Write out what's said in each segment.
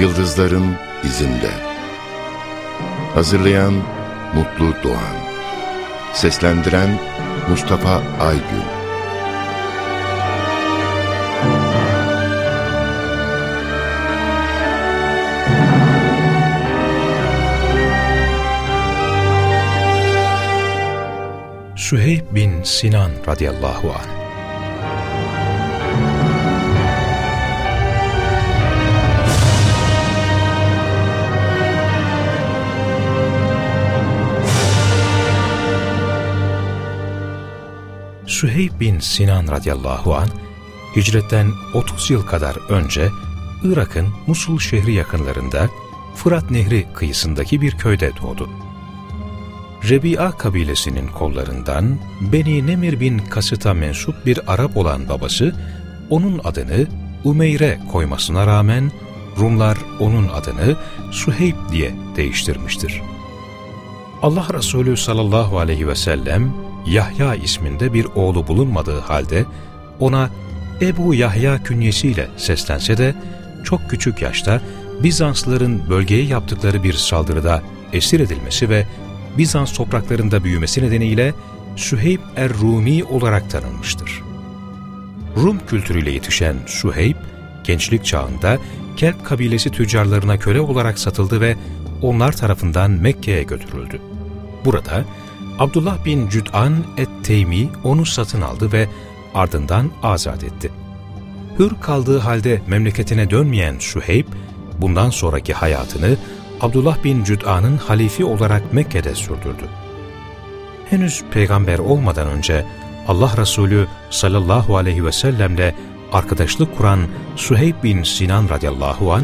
Yıldızların izinde. Hazırlayan Mutlu Doğan. Seslendiren Mustafa Aygün. Süheyb bin Sinan radıyallahu anh Süheyb bin Sinan radıyallahu an hicretten 30 yıl kadar önce Irak'ın Musul şehri yakınlarında Fırat Nehri kıyısındaki bir köyde doğdu. Rebi'a kabilesinin kollarından Beni Nemir bin Kasıt'a mensup bir Arap olan babası onun adını Umeyre koymasına rağmen Rumlar onun adını Suheyb diye değiştirmiştir. Allah Resulü sallallahu aleyhi ve sellem Yahya isminde bir oğlu bulunmadığı halde ona Ebu Yahya künyesiyle seslense de çok küçük yaşta Bizanslıların bölgeye yaptıkları bir saldırıda esir edilmesi ve Bizans topraklarında büyümesi nedeniyle Süheyb er-Rumi olarak tanınmıştır. Rum kültürüyle yetişen Süheyb, gençlik çağında Kelp kabilesi tüccarlarına köle olarak satıldı ve onlar tarafından Mekke'ye götürüldü. Burada Abdullah bin Cüd'an et-Teymi onu satın aldı ve ardından azat etti. Hür kaldığı halde memleketine dönmeyen Süheyb, bundan sonraki hayatını Abdullah bin Cüd'an'ın halifi olarak Mekke'de sürdürdü. Henüz peygamber olmadan önce Allah Resulü sallallahu aleyhi ve sellemle arkadaşlık kuran Süheyb bin Sinan radıyallahu an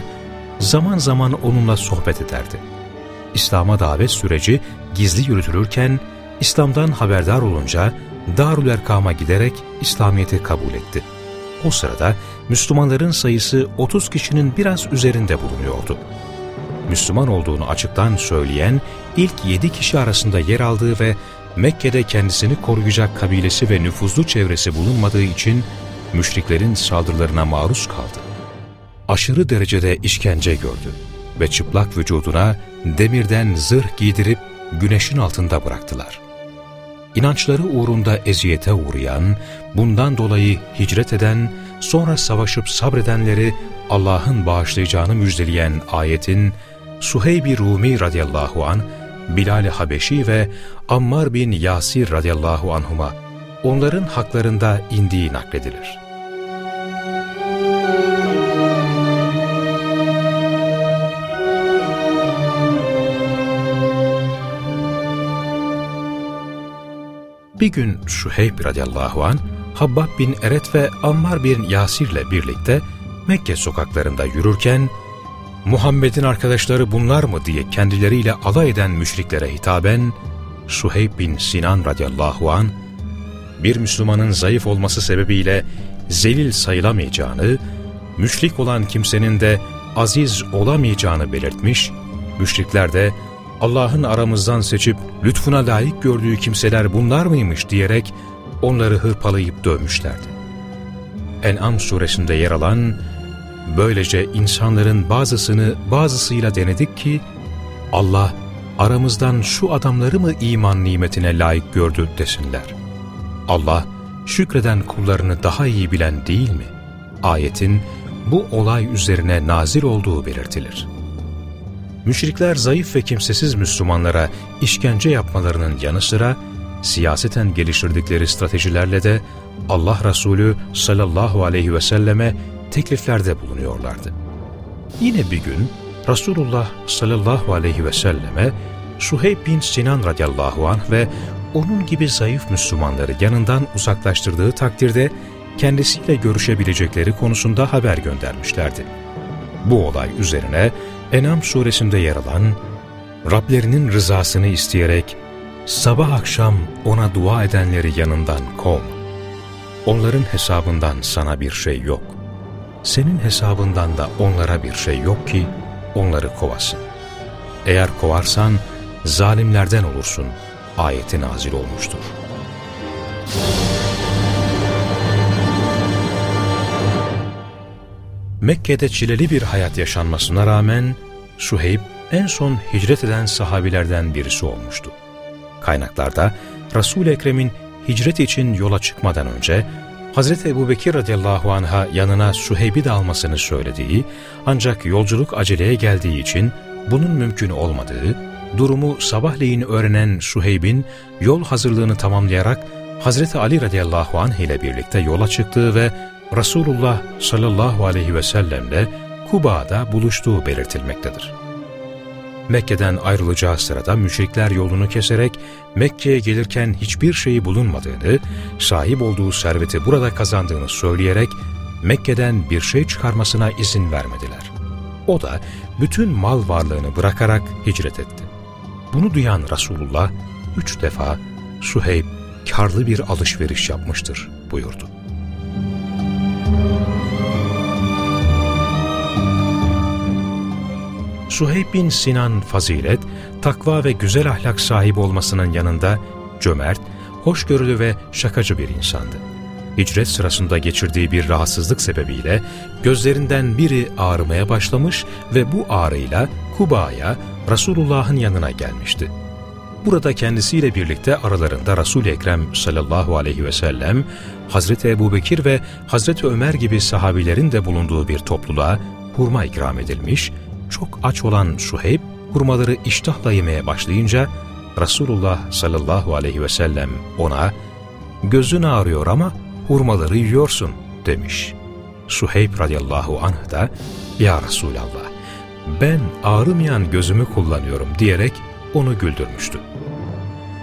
zaman zaman onunla sohbet ederdi. İslam'a davet süreci gizli yürütülürken İslam'dan haberdar olunca Darül Erkam'a giderek İslamiyet'i kabul etti. O sırada Müslümanların sayısı 30 kişinin biraz üzerinde bulunuyordu. Müslüman olduğunu açıktan söyleyen ilk 7 kişi arasında yer aldığı ve Mekke'de kendisini koruyacak kabilesi ve nüfuzlu çevresi bulunmadığı için müşriklerin saldırılarına maruz kaldı. Aşırı derecede işkence gördü ve çıplak vücuduna demirden zırh giydirip güneşin altında bıraktılar. İnançları uğrunda eziyete uğrayan, bundan dolayı hicret eden, sonra savaşıp sabredenleri Allah'ın bağışlayacağını müjdeleyen ayetin Suheyb-i Rumi radıyallahu an, Bilal-i Habeşi ve Ammar bin Yasir radıyallahu anhuma onların haklarında indiği nakledilir. Bir gün Şuheyb radıyallahu an Habbab bin Eret ve Ammar bin Yasir ile birlikte Mekke sokaklarında yürürken Muhammed'in arkadaşları bunlar mı? diye kendileriyle alay eden müşriklere hitaben Şuheyb bin Sinan radıyallahu an bir Müslümanın zayıf olması sebebiyle zelil sayılamayacağını, müşrik olan kimsenin de aziz olamayacağını belirtmiş, müşrikler de Allah'ın aramızdan seçip lütfuna layık gördüğü kimseler bunlar mıymış diyerek onları hırpalayıp dövmüşlerdi. En'am suresinde yer alan, böylece insanların bazısını bazısıyla denedik ki, Allah aramızdan şu adamları mı iman nimetine layık gördü desinler. Allah şükreden kullarını daha iyi bilen değil mi? Ayetin bu olay üzerine nazil olduğu belirtilir. Müşrikler zayıf ve kimsesiz Müslümanlara işkence yapmalarının yanı sıra siyaseten geliştirdikleri stratejilerle de Allah Resulü sallallahu aleyhi ve selleme tekliflerde bulunuyorlardı. Yine bir gün Resulullah sallallahu aleyhi ve selleme Suheyb bin Sinan radıyallahu anh ve onun gibi zayıf Müslümanları yanından uzaklaştırdığı takdirde kendisiyle görüşebilecekleri konusunda haber göndermişlerdi. Bu olay üzerine Enam suresinde yer alan Rablerinin rızasını isteyerek sabah akşam ona dua edenleri yanından kov. Onların hesabından sana bir şey yok. Senin hesabından da onlara bir şey yok ki onları kovasın. Eğer kovarsan zalimlerden olursun ayeti nazil olmuştur. Mekke'de çileli bir hayat yaşanmasına rağmen Suheyb en son hicret eden sahabilerden birisi olmuştu. Kaynaklarda Resul-i Ekrem'in hicret için yola çıkmadan önce Hz. Ebu Bekir radıyallahu anh'a yanına Suheyb'i de almasını söylediği ancak yolculuk aceleye geldiği için bunun mümkün olmadığı, durumu sabahleyin öğrenen Suheyb'in yol hazırlığını tamamlayarak Hz. Ali radıyallahu anh ile birlikte yola çıktığı ve Resulullah sallallahu aleyhi ve sellemle Kuba'da buluştuğu belirtilmektedir. Mekke'den ayrılacağı sırada müşrikler yolunu keserek Mekke'ye gelirken hiçbir şeyi bulunmadığını, sahip olduğu serveti burada kazandığını söyleyerek Mekke'den bir şey çıkarmasına izin vermediler. O da bütün mal varlığını bırakarak hicret etti. Bunu duyan Resulullah üç defa Suheyb karlı bir alışveriş yapmıştır buyurdu. Suheyb bin Sinan fazilet, takva ve güzel ahlak sahibi olmasının yanında cömert, hoşgörülü ve şakacı bir insandı. Hicret sırasında geçirdiği bir rahatsızlık sebebiyle gözlerinden biri ağrımaya başlamış ve bu ağrıyla Kuba'ya Resulullah'ın yanına gelmişti. Burada kendisiyle birlikte aralarında Resul-i Ekrem sallallahu aleyhi ve sellem, Hazreti Ebu Bekir ve Hazreti Ömer gibi sahabilerin de bulunduğu bir topluluğa hurma ikram edilmiş çok aç olan Suheyb hurmaları iştahla yemeye başlayınca Resulullah sallallahu aleyhi ve sellem ona gözün ağrıyor ama hurmaları yiyorsun demiş. Suheyb radıyallahu anh da ya Resulallah ben ağrımayan gözümü kullanıyorum diyerek onu güldürmüştü.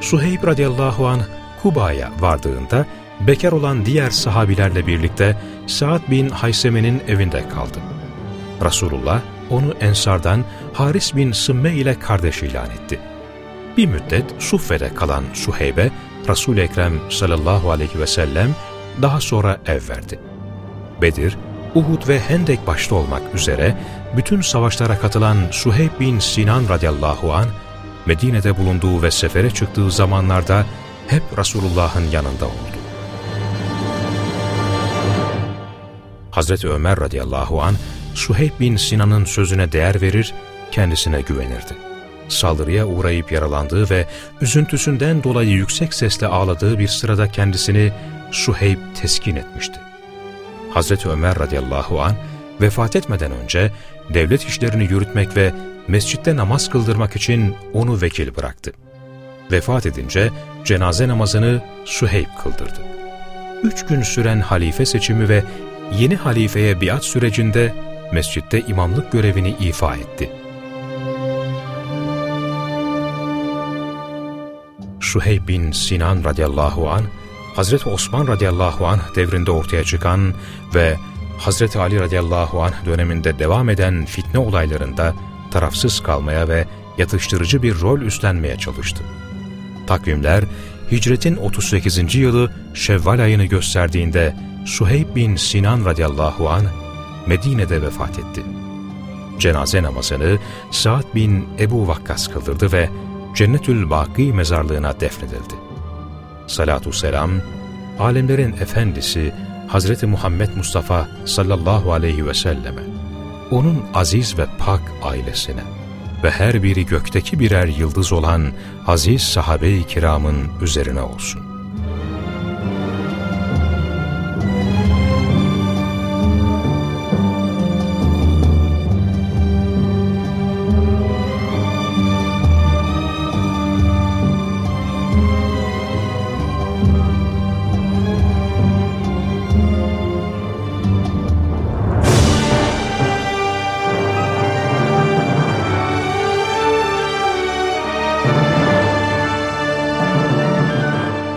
Suheyb radıyallahu anh Kuba'ya vardığında bekar olan diğer sahabilerle birlikte Sa'd bin Hayseme'nin evinde kaldı. Resulullah onu Ensardan Haris bin Sımme ile kardeş ilan etti. Bir müddet Suffe'de kalan Suheybe, Resul-i Ekrem sallallahu aleyhi ve sellem daha sonra ev verdi. Bedir, Uhud ve Hendek başta olmak üzere bütün savaşlara katılan Suheyb bin Sinan radıyallahu an Medine'de bulunduğu ve sefere çıktığı zamanlarda hep Resulullah'ın yanında oldu. Hazreti Ömer radıyallahu an Suheyb bin Sinan'ın sözüne değer verir, kendisine güvenirdi. Saldırıya uğrayıp yaralandığı ve üzüntüsünden dolayı yüksek sesle ağladığı bir sırada kendisini Suheyb teskin etmişti. Hazreti Ömer radıyallahu an vefat etmeden önce devlet işlerini yürütmek ve mescitte namaz kıldırmak için onu vekil bıraktı. Vefat edince cenaze namazını Suheyb kıldırdı. Üç gün süren halife seçimi ve yeni halifeye biat sürecinde mescitte imamlık görevini ifa etti. Suheyb bin Sinan radıyallahu an Hazreti Osman radıyallahu anh devrinde ortaya çıkan ve Hazreti Ali radıyallahu anh döneminde devam eden fitne olaylarında tarafsız kalmaya ve yatıştırıcı bir rol üstlenmeye çalıştı. Takvimler hicretin 38. yılı Şevval ayını gösterdiğinde Suheyb bin Sinan radıyallahu anh Medine'de vefat etti. Cenaze namazını Sa'd bin Ebu Vakkas kıldırdı ve Cennetül Baki mezarlığına defnedildi. Salatu selam, alemlerin efendisi Hazreti Muhammed Mustafa sallallahu aleyhi ve selleme, onun aziz ve pak ailesine ve her biri gökteki birer yıldız olan aziz sahabe-i kiramın üzerine olsun.